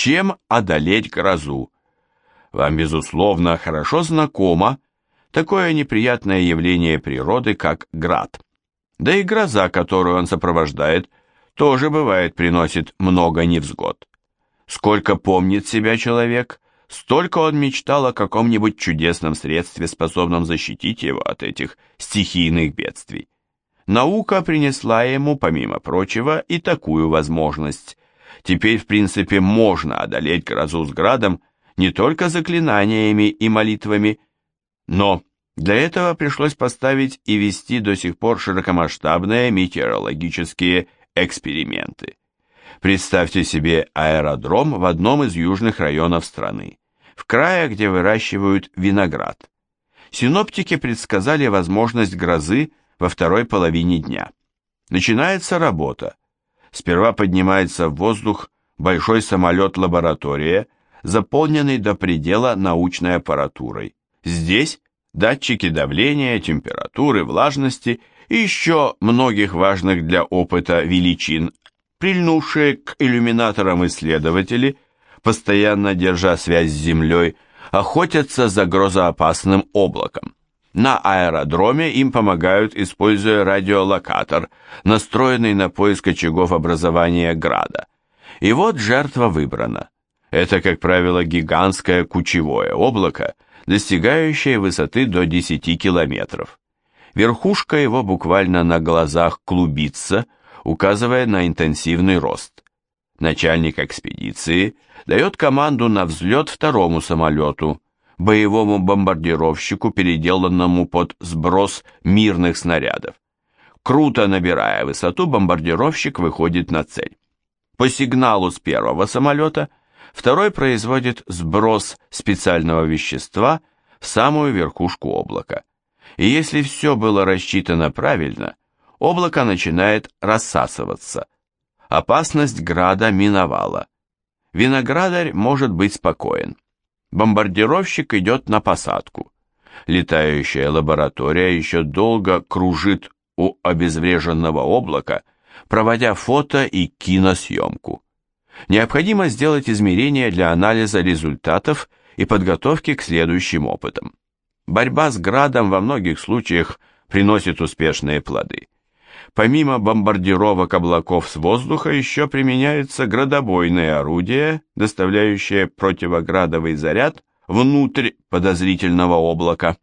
Чем одолеть грозу? Вам, безусловно, хорошо знакомо такое неприятное явление природы, как град. Да и гроза, которую он сопровождает, тоже бывает приносит много невзгод. Сколько помнит себя человек, столько он мечтал о каком-нибудь чудесном средстве, способном защитить его от этих стихийных бедствий. Наука принесла ему, помимо прочего, и такую возможность. Теперь, в принципе, можно одолеть грозу с градом не только заклинаниями и молитвами, но для этого пришлось поставить и вести до сих пор широкомасштабные метеорологические эксперименты. Представьте себе аэродром в одном из южных районов страны, в крае, где выращивают виноград. Синоптики предсказали возможность грозы во второй половине дня. Начинается работа. Сперва поднимается в воздух большой самолет-лаборатория, заполненный до предела научной аппаратурой. Здесь датчики давления, температуры, влажности и еще многих важных для опыта величин, прильнувшие к иллюминаторам исследователи, постоянно держа связь с Землей, охотятся за грозоопасным облаком. На аэродроме им помогают, используя радиолокатор, настроенный на поиск очагов образования града. И вот жертва выбрана. Это, как правило, гигантское кучевое облако, достигающее высоты до 10 километров. Верхушка его буквально на глазах клубится, указывая на интенсивный рост. Начальник экспедиции дает команду на взлет второму самолету, боевому бомбардировщику, переделанному под сброс мирных снарядов. Круто набирая высоту, бомбардировщик выходит на цель. По сигналу с первого самолета второй производит сброс специального вещества в самую верхушку облака. И если все было рассчитано правильно, облако начинает рассасываться. Опасность града миновала. Виноградарь может быть спокоен. Бомбардировщик идет на посадку. Летающая лаборатория еще долго кружит у обезвреженного облака, проводя фото и киносъемку. Необходимо сделать измерения для анализа результатов и подготовки к следующим опытам. Борьба с градом во многих случаях приносит успешные плоды. Помимо бомбардировок облаков с воздуха еще применяются градобойные орудия, доставляющие противоградовый заряд внутрь подозрительного облака.